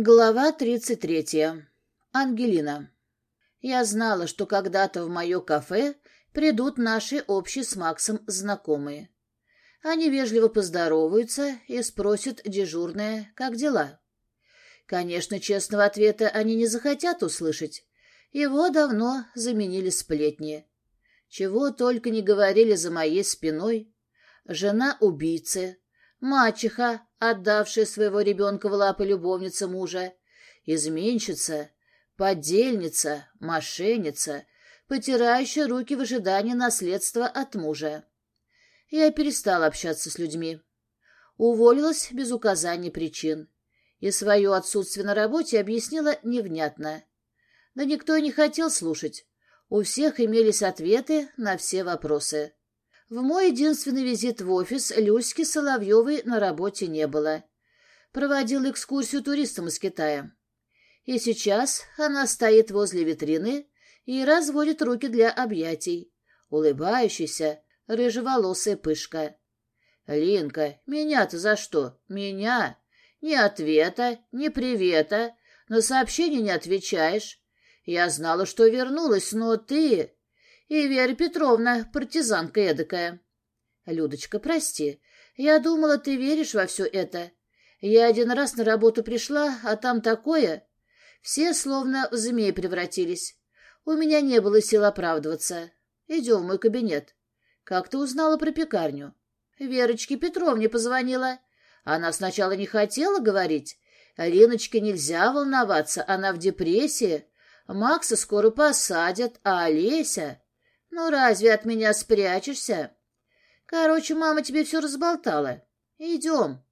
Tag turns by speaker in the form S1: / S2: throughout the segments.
S1: Глава 33. Ангелина. Я знала, что когда-то в мое кафе придут наши общие с Максом знакомые. Они вежливо поздороваются и спросят дежурное, как дела. Конечно, честного ответа они не захотят услышать. Его давно заменили сплетни. Чего только не говорили за моей спиной. Жена убийцы, мачеха, отдавшая своего ребенка в лапы любовницы мужа, изменщица, подельница, мошенница, потирающая руки в ожидании наследства от мужа. Я перестала общаться с людьми. Уволилась без указания причин. И свое отсутствие на работе объяснила невнятно. Да никто и не хотел слушать. У всех имелись ответы на все вопросы. В мой единственный визит в офис Люськи Соловьевой на работе не было. Проводил экскурсию туристам из Китая. И сейчас она стоит возле витрины и разводит руки для объятий. Улыбающаяся, рыжеволосая пышка. «Линка, меня-то за что? Меня? Ни ответа, ни привета. На сообщение не отвечаешь. Я знала, что вернулась, но ты...» И Вера Петровна, партизанка эдакая. Людочка, прости, я думала, ты веришь во все это. Я один раз на работу пришла, а там такое... Все словно в змей превратились. У меня не было сил оправдываться. Идем в мой кабинет. Как ты узнала про пекарню? Верочке Петровне позвонила. Она сначала не хотела говорить. Леночке нельзя волноваться, она в депрессии. Макса скоро посадят, а Олеся... Ну, разве от меня спрячешься? Короче, мама тебе все разболтала. Идем.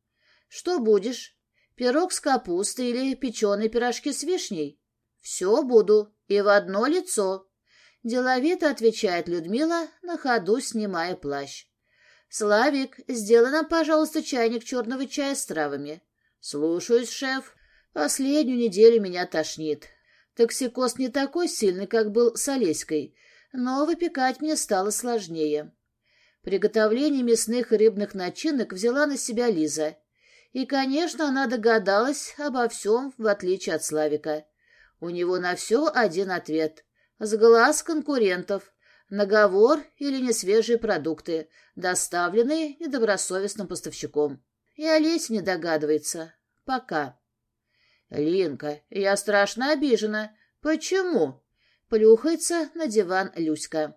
S1: Что будешь? Пирог с капустой или печеные пирожки с вишней? Все буду. И в одно лицо. Деловито отвечает Людмила, на ходу снимая плащ. «Славик, сделай нам, пожалуйста, чайник черного чая с травами». «Слушаюсь, шеф. Последнюю неделю меня тошнит. Токсикоз не такой сильный, как был с Олеськой, но выпекать мне стало сложнее. Приготовление мясных и рыбных начинок взяла на себя Лиза. И, конечно, она догадалась обо всем, в отличие от Славика. У него на все один ответ. С глаз конкурентов. Наговор или несвежие продукты, доставленные недобросовестным поставщиком. И Олеся не догадывается. Пока. «Линка, я страшно обижена. Почему?» Плюхается на диван Люська.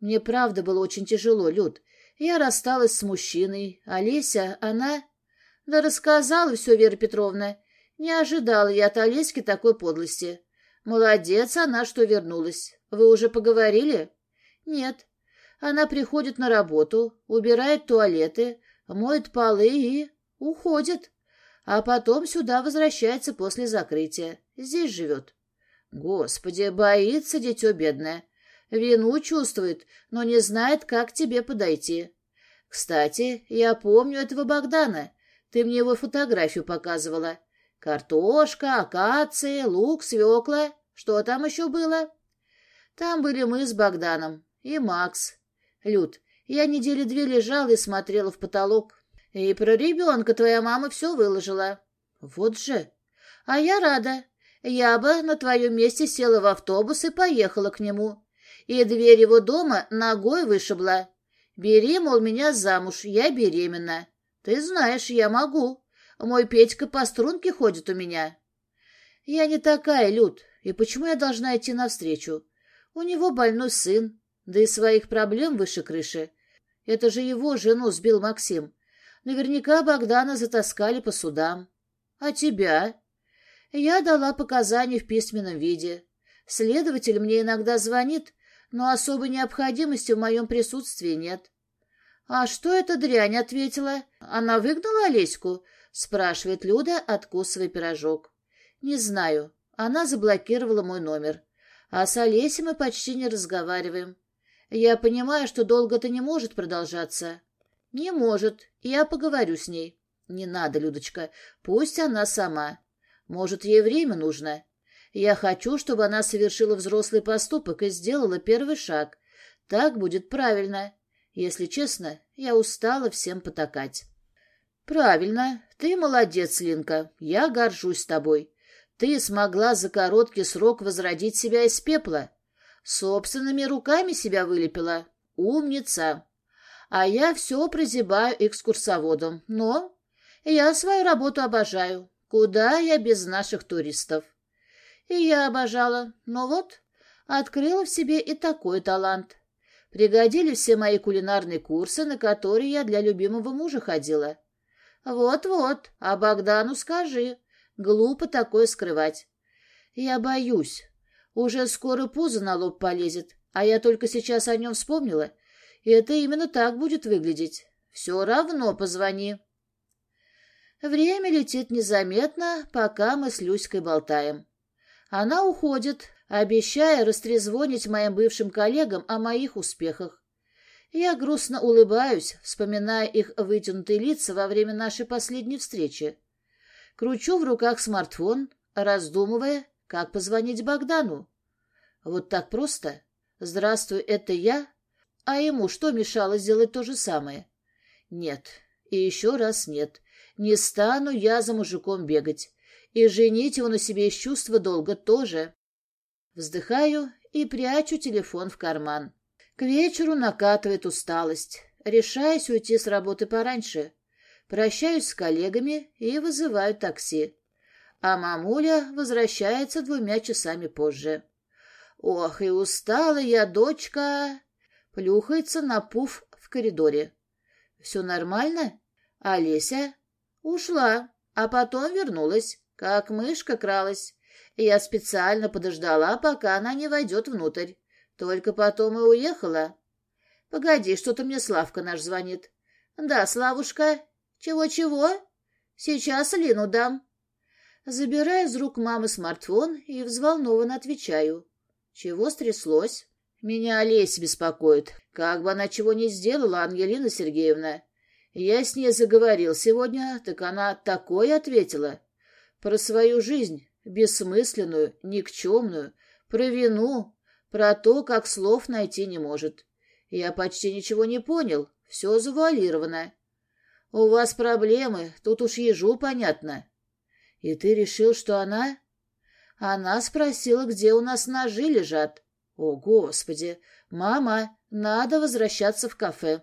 S1: Мне правда было очень тяжело, Люд. Я рассталась с мужчиной. Олеся, она... Да рассказала все, Вера Петровна. Не ожидала я от Олеськи такой подлости. Молодец она, что вернулась. Вы уже поговорили? Нет. Она приходит на работу, убирает туалеты, моет полы и уходит. А потом сюда возвращается после закрытия. Здесь живет. Господи, боится дитё бедное. Вину чувствует, но не знает, как тебе подойти. Кстати, я помню этого Богдана. Ты мне его фотографию показывала. Картошка, акации, лук, свекла. Что там еще было? Там были мы с Богданом и Макс. Люд, я недели две лежала и смотрела в потолок. И про ребенка твоя мама все выложила. Вот же. А я рада. Я бы на твоем месте села в автобус и поехала к нему. И дверь его дома ногой вышибла. Бери, мол, меня замуж, я беременна. Ты знаешь, я могу. Мой Петька по струнке ходит у меня. Я не такая, Люд, и почему я должна идти навстречу? У него больной сын, да и своих проблем выше крыши. Это же его жену сбил Максим. Наверняка Богдана затаскали по судам. А тебя? Я дала показания в письменном виде. Следователь мне иногда звонит, но особой необходимости в моем присутствии нет. — А что эта дрянь ответила? Она выгнала Олеську? — спрашивает Люда, откусывая пирожок. — Не знаю. Она заблокировала мой номер. А с Олесей мы почти не разговариваем. Я понимаю, что долго это не может продолжаться. — Не может. Я поговорю с ней. — Не надо, Людочка. Пусть она сама. Может, ей время нужно? Я хочу, чтобы она совершила взрослый поступок и сделала первый шаг. Так будет правильно. Если честно, я устала всем потакать. Правильно. Ты молодец, Линка. Я горжусь тобой. Ты смогла за короткий срок возродить себя из пепла. Собственными руками себя вылепила. Умница. А я все прозябаю экскурсоводом. Но я свою работу обожаю. Куда я без наших туристов? И я обожала. Но вот, открыла в себе и такой талант. Пригодились все мои кулинарные курсы, на которые я для любимого мужа ходила. Вот-вот, а Богдану скажи. Глупо такое скрывать. Я боюсь. Уже скоро пузо на лоб полезет, а я только сейчас о нем вспомнила. И это именно так будет выглядеть. Все равно позвони. Время летит незаметно, пока мы с Люськой болтаем. Она уходит, обещая растрезвонить моим бывшим коллегам о моих успехах. Я грустно улыбаюсь, вспоминая их вытянутые лица во время нашей последней встречи. Кручу в руках смартфон, раздумывая, как позвонить Богдану. Вот так просто. Здравствуй, это я. А ему что мешало сделать то же самое? Нет. И еще раз нет. Не стану я за мужиком бегать. И женить его на себе из чувства долга тоже. Вздыхаю и прячу телефон в карман. К вечеру накатывает усталость. Решаюсь уйти с работы пораньше. Прощаюсь с коллегами и вызываю такси. А мамуля возвращается двумя часами позже. Ох, и устала я, дочка! Плюхается на пуф в коридоре. Все нормально? Олеся? Ушла, а потом вернулась, как мышка кралась. Я специально подождала, пока она не войдет внутрь. Только потом и уехала. Погоди, что-то мне Славка наш звонит. Да, Славушка. Чего-чего? Сейчас Лину дам. Забираю из рук мамы смартфон и взволнованно отвечаю. Чего стряслось? Меня Олесь беспокоит. Как бы она чего не сделала, Ангелина Сергеевна. Я с ней заговорил сегодня, так она такое ответила. Про свою жизнь, бессмысленную, никчемную, про вину, про то, как слов найти не может. Я почти ничего не понял, все завуалировано. У вас проблемы, тут уж ежу понятно. И ты решил, что она... Она спросила, где у нас ножи лежат. О, Господи! Мама, надо возвращаться в кафе.